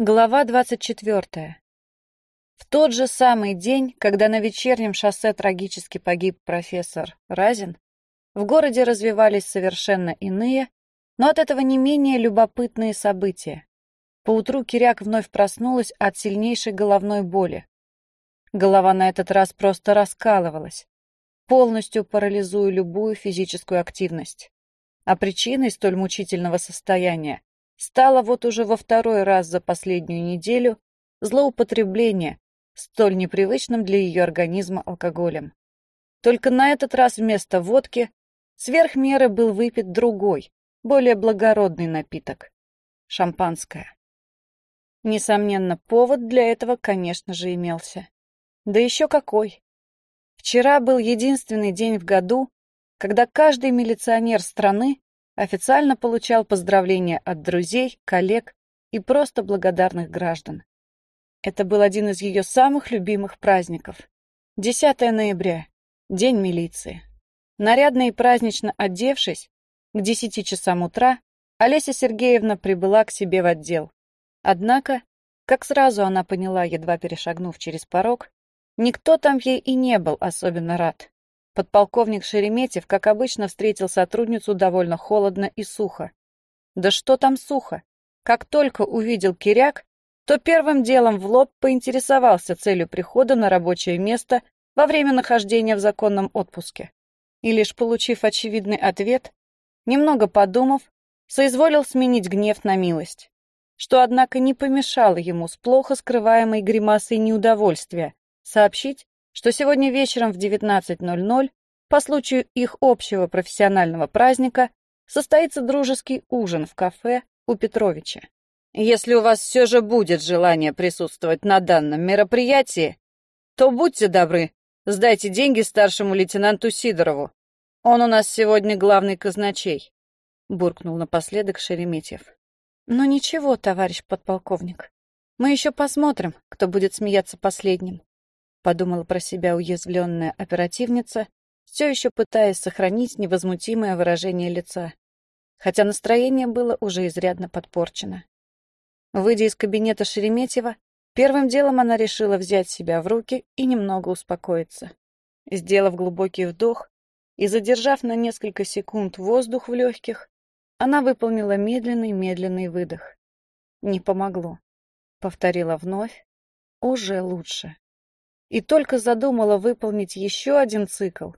Глава 24. В тот же самый день, когда на вечернем шоссе трагически погиб профессор Разин, в городе развивались совершенно иные, но от этого не менее любопытные события. Поутру Киряк вновь проснулась от сильнейшей головной боли. Голова на этот раз просто раскалывалась, полностью парализуя любую физическую активность. А причиной столь мучительного состояния стало вот уже во второй раз за последнюю неделю злоупотребление столь непривычным для ее организма алкоголем. Только на этот раз вместо водки сверх меры был выпит другой, более благородный напиток — шампанское. Несомненно, повод для этого, конечно же, имелся. Да еще какой! Вчера был единственный день в году, когда каждый милиционер страны официально получал поздравления от друзей, коллег и просто благодарных граждан. Это был один из ее самых любимых праздников. 10 ноября, День милиции. Нарядно и празднично одевшись, к 10 часам утра Олеся Сергеевна прибыла к себе в отдел. Однако, как сразу она поняла, едва перешагнув через порог, никто там ей и не был особенно рад. Подполковник Шереметьев, как обычно, встретил сотрудницу довольно холодно и сухо. Да что там сухо? Как только увидел Киряк, то первым делом в лоб поинтересовался целью прихода на рабочее место во время нахождения в законном отпуске. И лишь получив очевидный ответ, немного подумав, соизволил сменить гнев на милость, что, однако, не помешало ему с плохо скрываемой гримасой неудовольствия сообщить, что сегодня вечером в 19.00 по случаю их общего профессионального праздника состоится дружеский ужин в кафе у Петровича. Если у вас все же будет желание присутствовать на данном мероприятии, то будьте добры, сдайте деньги старшему лейтенанту Сидорову. Он у нас сегодня главный казначей, буркнул напоследок Шереметьев. Ну ничего, товарищ подполковник. Мы еще посмотрим, кто будет смеяться последним подумала про себя уязвленная оперативница, все еще пытаясь сохранить невозмутимое выражение лица, хотя настроение было уже изрядно подпорчено. Выйдя из кабинета Шереметьева, первым делом она решила взять себя в руки и немного успокоиться. Сделав глубокий вдох и задержав на несколько секунд воздух в легких, она выполнила медленный-медленный выдох. Не помогло. Повторила вновь. Уже лучше и только задумала выполнить еще один цикл,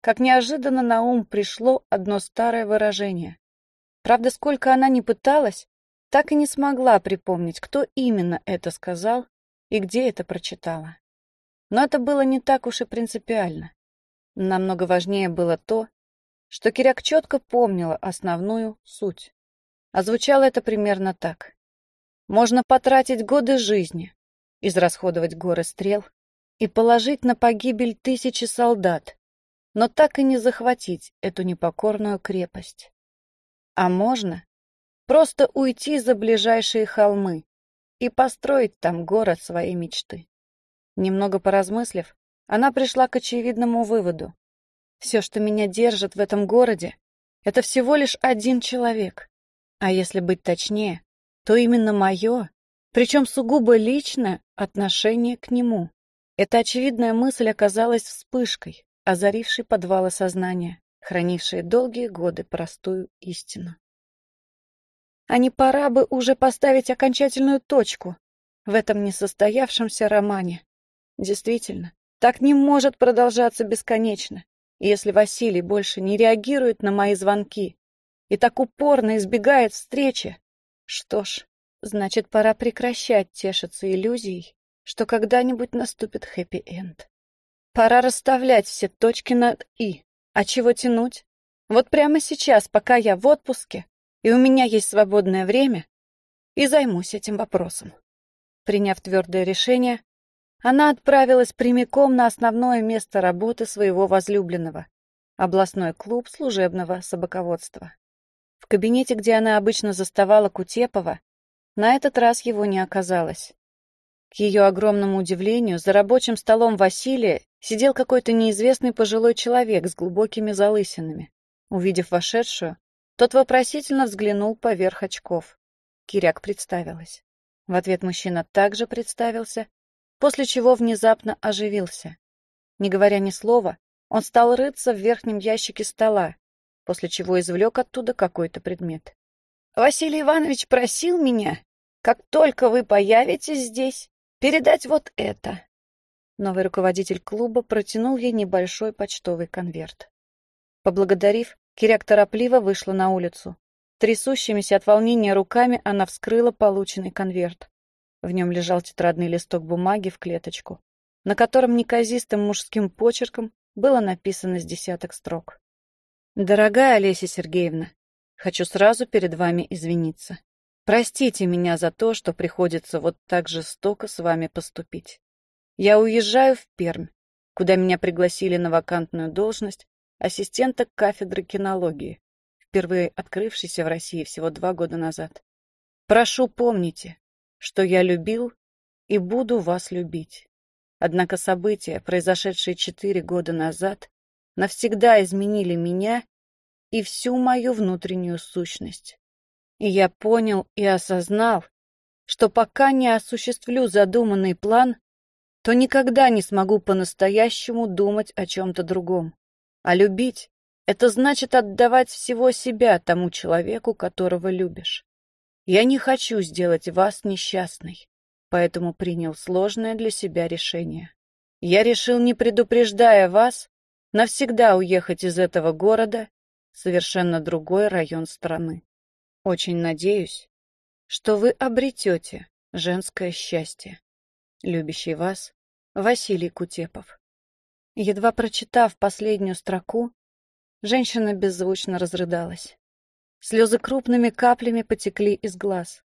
как неожиданно на ум пришло одно старое выражение. Правда, сколько она ни пыталась, так и не смогла припомнить, кто именно это сказал и где это прочитала. Но это было не так уж и принципиально. Намного важнее было то, что Киряк четко помнила основную суть. А звучало это примерно так. Можно потратить годы жизни, израсходовать горы стрел, и положить на погибель тысячи солдат, но так и не захватить эту непокорную крепость. А можно просто уйти за ближайшие холмы и построить там город своей мечты. Немного поразмыслив, она пришла к очевидному выводу. Все, что меня держит в этом городе, это всего лишь один человек. А если быть точнее, то именно мое, причем сугубо личное отношение к нему. Эта очевидная мысль оказалась вспышкой, озарившей подвалы сознания, хранившей долгие годы простую истину. А не пора бы уже поставить окончательную точку в этом несостоявшемся романе? Действительно, так не может продолжаться бесконечно. если Василий больше не реагирует на мои звонки и так упорно избегает встречи, что ж, значит, пора прекращать тешиться иллюзией что когда-нибудь наступит хэппи-энд. Пора расставлять все точки над «и». А чего тянуть? Вот прямо сейчас, пока я в отпуске, и у меня есть свободное время, и займусь этим вопросом. Приняв твердое решение, она отправилась прямиком на основное место работы своего возлюбленного — областной клуб служебного собаководства. В кабинете, где она обычно заставала Кутепова, на этот раз его не оказалось. К ее огромному удивлению, за рабочим столом Василия сидел какой-то неизвестный пожилой человек с глубокими залысинами. Увидев вошедшую, тот вопросительно взглянул поверх очков. Киряк представилась. В ответ мужчина также представился, после чего внезапно оживился. Не говоря ни слова, он стал рыться в верхнем ящике стола, после чего извлек оттуда какой-то предмет. «Василий Иванович просил меня, как только вы появитесь здесь, передать вот это». Новый руководитель клуба протянул ей небольшой почтовый конверт. Поблагодарив, Киряк торопливо вышла на улицу. Трясущимися от волнения руками она вскрыла полученный конверт. В нем лежал тетрадный листок бумаги в клеточку, на котором неказистым мужским почерком было написано с десяток строк. «Дорогая Олеся Сергеевна, хочу сразу перед вами извиниться. Простите меня за то, что приходится вот так жестоко с вами поступить. Я уезжаю в Пермь, куда меня пригласили на вакантную должность ассистента кафедры кинологии, впервые открывшейся в России всего два года назад. Прошу, помните, что я любил и буду вас любить. Однако события, произошедшие четыре года назад, навсегда изменили меня и всю мою внутреннюю сущность. И я понял и осознал, что пока не осуществлю задуманный план, то никогда не смогу по-настоящему думать о чем-то другом. А любить — это значит отдавать всего себя тому человеку, которого любишь. Я не хочу сделать вас несчастной, поэтому принял сложное для себя решение. Я решил, не предупреждая вас, навсегда уехать из этого города в совершенно другой район страны. Очень надеюсь, что вы обретете женское счастье любящий вас, Василий Кутепов. Едва прочитав последнюю строку, женщина беззвучно разрыдалась. Слезы крупными каплями потекли из глаз.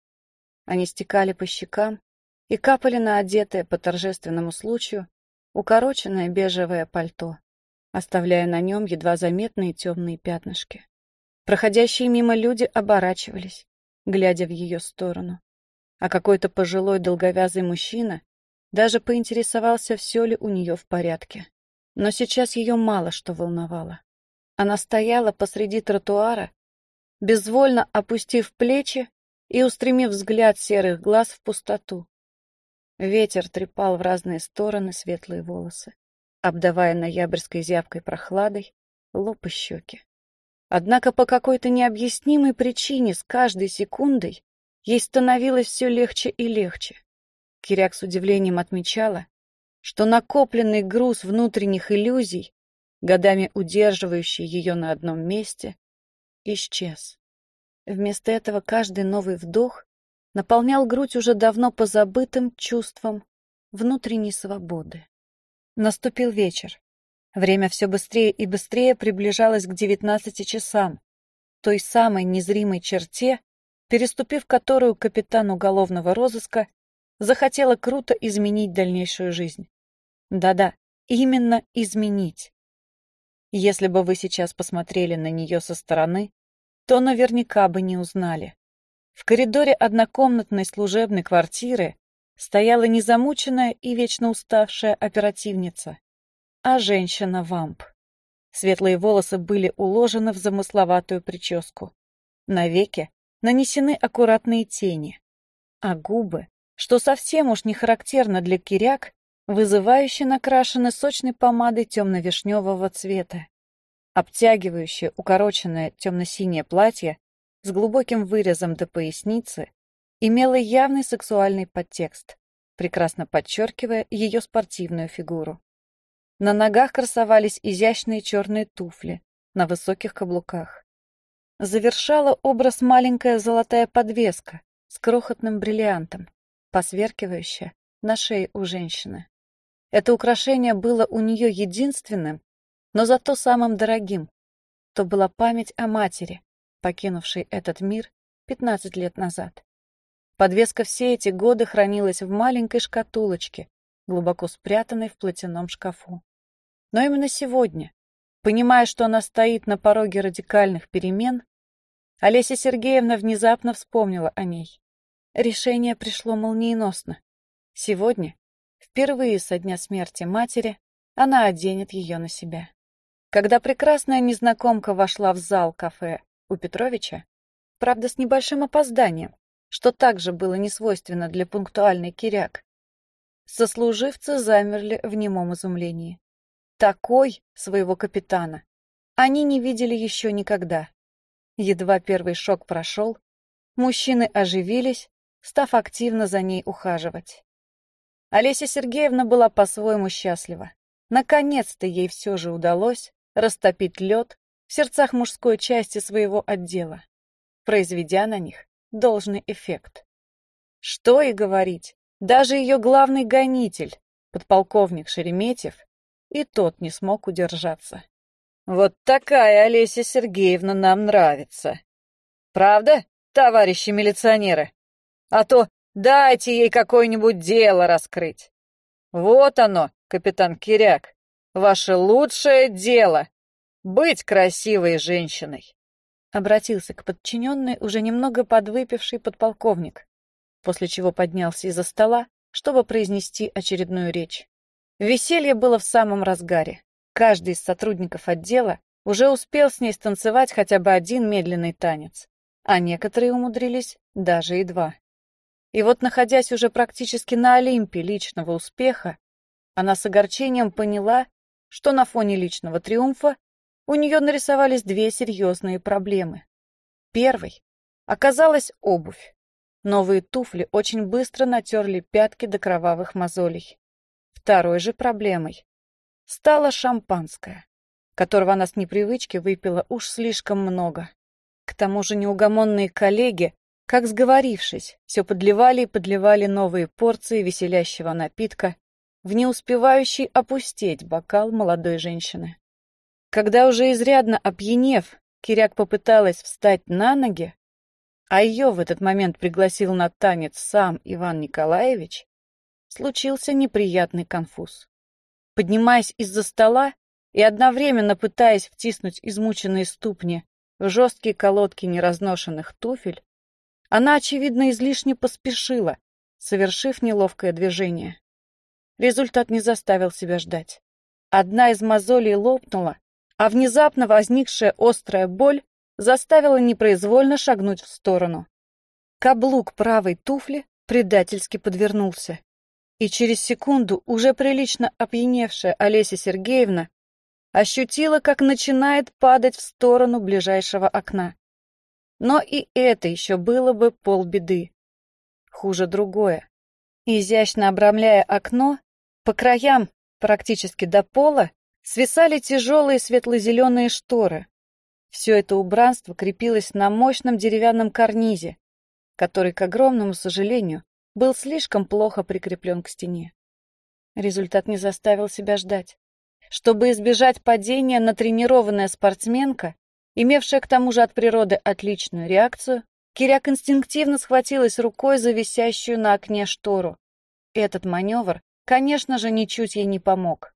Они стекали по щекам и капали на одетое по торжественному случаю укороченное бежевое пальто, оставляя на нем едва заметные темные пятнышки. Проходящие мимо люди оборачивались, глядя в ее сторону, а какой-то пожилой долговязый мужчина даже поинтересовался, все ли у нее в порядке. Но сейчас ее мало что волновало. Она стояла посреди тротуара, безвольно опустив плечи и устремив взгляд серых глаз в пустоту. Ветер трепал в разные стороны светлые волосы, обдавая ноябрьской зябкой прохладой лоб и щеки. Однако по какой-то необъяснимой причине с каждой секундой ей становилось все легче и легче. Киряк с удивлением отмечала, что накопленный груз внутренних иллюзий, годами удерживающий ее на одном месте, исчез. Вместо этого каждый новый вдох наполнял грудь уже давно позабытым чувством внутренней свободы. Наступил вечер. Время все быстрее и быстрее приближалось к девятнадцати часам, той самой незримой черте, переступив которую капитан уголовного розыска захотела круто изменить дальнейшую жизнь. Да-да, именно изменить. Если бы вы сейчас посмотрели на нее со стороны, то наверняка бы не узнали. В коридоре однокомнатной служебной квартиры стояла незамученная и вечно уставшая оперативница, а женщина-вамп. Светлые волосы были уложены в замысловатую прическу. На веке нанесены аккуратные тени, а губы что совсем уж не характерно для киряк, вызывающе накрашены сочной помадой темно-вишневого цвета. Обтягивающее, укороченное темно-синее платье с глубоким вырезом до поясницы имело явный сексуальный подтекст, прекрасно подчеркивая ее спортивную фигуру. На ногах красовались изящные черные туфли на высоких каблуках. Завершала образ маленькая золотая подвеска с крохотным бриллиантом посверкивающее на шее у женщины. Это украшение было у нее единственным, но зато самым дорогим. То была память о матери, покинувшей этот мир 15 лет назад. Подвеска все эти годы хранилась в маленькой шкатулочке, глубоко спрятанной в платяном шкафу. Но именно сегодня, понимая, что она стоит на пороге радикальных перемен, Олеся Сергеевна внезапно вспомнила о ней. Решение пришло молниеносно. Сегодня, впервые со дня смерти матери, она оденет ее на себя. Когда прекрасная незнакомка вошла в зал кафе у Петровича, правда, с небольшим опозданием, что также было несвойственно для пунктуальной Киряк. Сослуживцы замерли в немом изумлении. Такой своего капитана они не видели еще никогда. Едва первый шок прошел, мужчины оживились, став активно за ней ухаживать. Олеся Сергеевна была по-своему счастлива. Наконец-то ей все же удалось растопить лед в сердцах мужской части своего отдела, произведя на них должный эффект. Что и говорить, даже ее главный гонитель, подполковник Шереметьев, и тот не смог удержаться. «Вот такая Олеся Сергеевна нам нравится. Правда, товарищи милиционеры? А то дайте ей какое-нибудь дело раскрыть. Вот оно, капитан Киряк, ваше лучшее дело — быть красивой женщиной!» Обратился к подчиненной уже немного подвыпивший подполковник, после чего поднялся из-за стола, чтобы произнести очередную речь. Веселье было в самом разгаре. Каждый из сотрудников отдела уже успел с ней станцевать хотя бы один медленный танец, а некоторые умудрились даже и два. И вот, находясь уже практически на Олимпе личного успеха, она с огорчением поняла, что на фоне личного триумфа у нее нарисовались две серьезные проблемы. Первой оказалась обувь. Новые туфли очень быстро натерли пятки до кровавых мозолей. Второй же проблемой стало шампанское, которого она с непривычки выпила уж слишком много. К тому же неугомонные коллеги как сговорившись, все подливали и подливали новые порции веселящего напитка в не успевающий опустить бокал молодой женщины. Когда уже изрядно опьянев, Киряк попыталась встать на ноги, а ее в этот момент пригласил на танец сам Иван Николаевич, случился неприятный конфуз. Поднимаясь из-за стола и одновременно пытаясь втиснуть измученные ступни в жесткие колодки неразношенных туфель, она, очевидно, излишне поспешила, совершив неловкое движение. Результат не заставил себя ждать. Одна из мозолей лопнула, а внезапно возникшая острая боль заставила непроизвольно шагнуть в сторону. Каблук правой туфли предательски подвернулся. И через секунду уже прилично опьяневшая Олеся Сергеевна ощутила, как начинает падать в сторону ближайшего окна. Но и это еще было бы полбеды. Хуже другое. Изящно обрамляя окно, по краям, практически до пола, свисали тяжелые светло-зеленые шторы. Все это убранство крепилось на мощном деревянном карнизе, который, к огромному сожалению, был слишком плохо прикреплен к стене. Результат не заставил себя ждать. Чтобы избежать падения, натренированная спортсменка Имевшая к тому же от природы отличную реакцию, Киряк инстинктивно схватилась рукой за висящую на окне штору. Этот маневр, конечно же, ничуть ей не помог.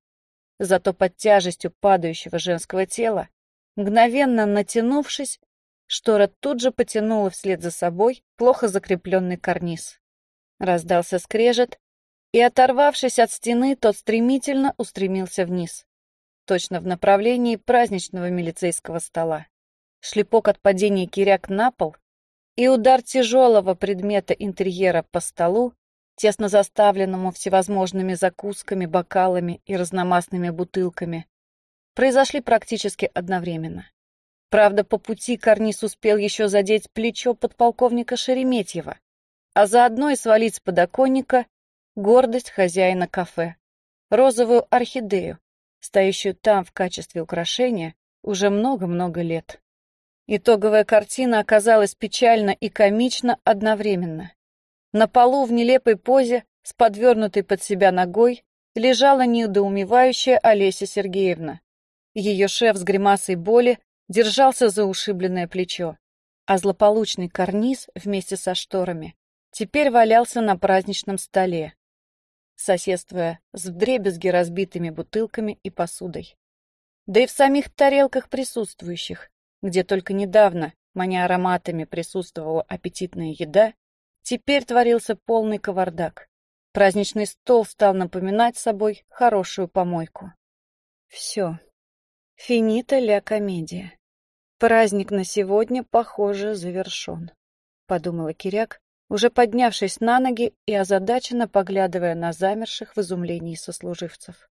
Зато под тяжестью падающего женского тела, мгновенно натянувшись, штора тут же потянула вслед за собой плохо закрепленный карниз. Раздался скрежет, и, оторвавшись от стены, тот стремительно устремился вниз точно в направлении праздничного милицейского стола. Шлепок от падения киряк на пол и удар тяжелого предмета интерьера по столу, тесно заставленному всевозможными закусками, бокалами и разномастными бутылками, произошли практически одновременно. Правда, по пути карниз успел еще задеть плечо подполковника Шереметьева, а заодно и свалить с подоконника гордость хозяина кафе, розовую орхидею, стоящую там в качестве украшения уже много-много лет. Итоговая картина оказалась печальна и комична одновременно. На полу в нелепой позе, с подвернутой под себя ногой, лежала недоумевающая Олеся Сергеевна. Ее шеф с гримасой боли держался за ушибленное плечо, а злополучный карниз вместе со шторами теперь валялся на праздничном столе, соседствуя с вдребезги разбитыми бутылками и посудой. Да и в самих тарелках присутствующих, где только недавно, маня ароматами, присутствовала аппетитная еда, теперь творился полный кавардак. Праздничный стол стал напоминать собой хорошую помойку. Все. Финита ля комедия. Праздник на сегодня, похоже, завершен, подумала Киряк, уже поднявшись на ноги и озадаченно поглядывая на замерших в изумлении сослуживцев.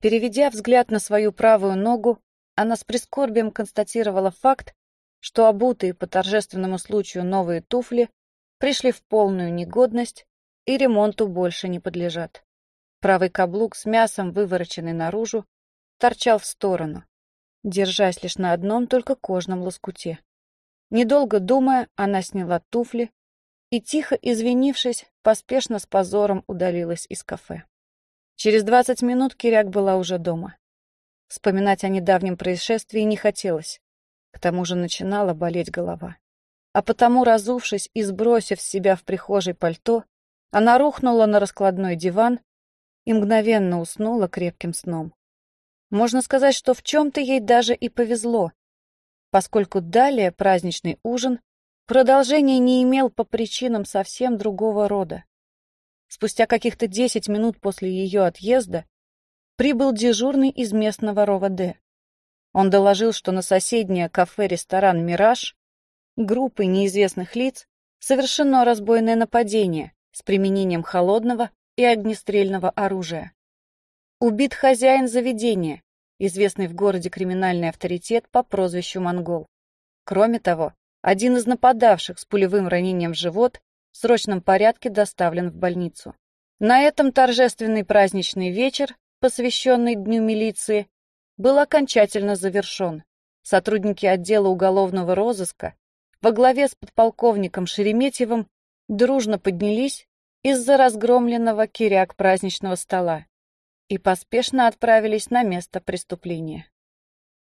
Переведя взгляд на свою правую ногу, она с прискорбием констатировала факт, что обутые по торжественному случаю новые туфли пришли в полную негодность и ремонту больше не подлежат. Правый каблук с мясом, вывороченный наружу, торчал в сторону, держась лишь на одном только кожном лоскуте. Недолго думая, она сняла туфли и, тихо извинившись, поспешно с позором удалилась из кафе. Через двадцать минут Киряк была уже дома. Вспоминать о недавнем происшествии не хотелось. К тому же начинала болеть голова. А потому, разувшись и сбросив с себя в прихожей пальто, она рухнула на раскладной диван и мгновенно уснула крепким сном. Можно сказать, что в чем-то ей даже и повезло, поскольку далее праздничный ужин продолжения не имел по причинам совсем другого рода. Спустя каких-то десять минут после ее отъезда прибыл дежурный из местного РОВД. Он доложил, что на соседнее кафе-ресторан «Мираж» группой неизвестных лиц совершено разбойное нападение с применением холодного и огнестрельного оружия. Убит хозяин заведения, известный в городе криминальный авторитет по прозвищу Монгол. Кроме того, один из нападавших с пулевым ранением в живот в срочном порядке доставлен в больницу. На этом торжественный праздничный вечер, посвященный Дню милиции, был окончательно завершен. Сотрудники отдела уголовного розыска во главе с подполковником Шереметьевым дружно поднялись из-за разгромленного киряк праздничного стола и поспешно отправились на место преступления.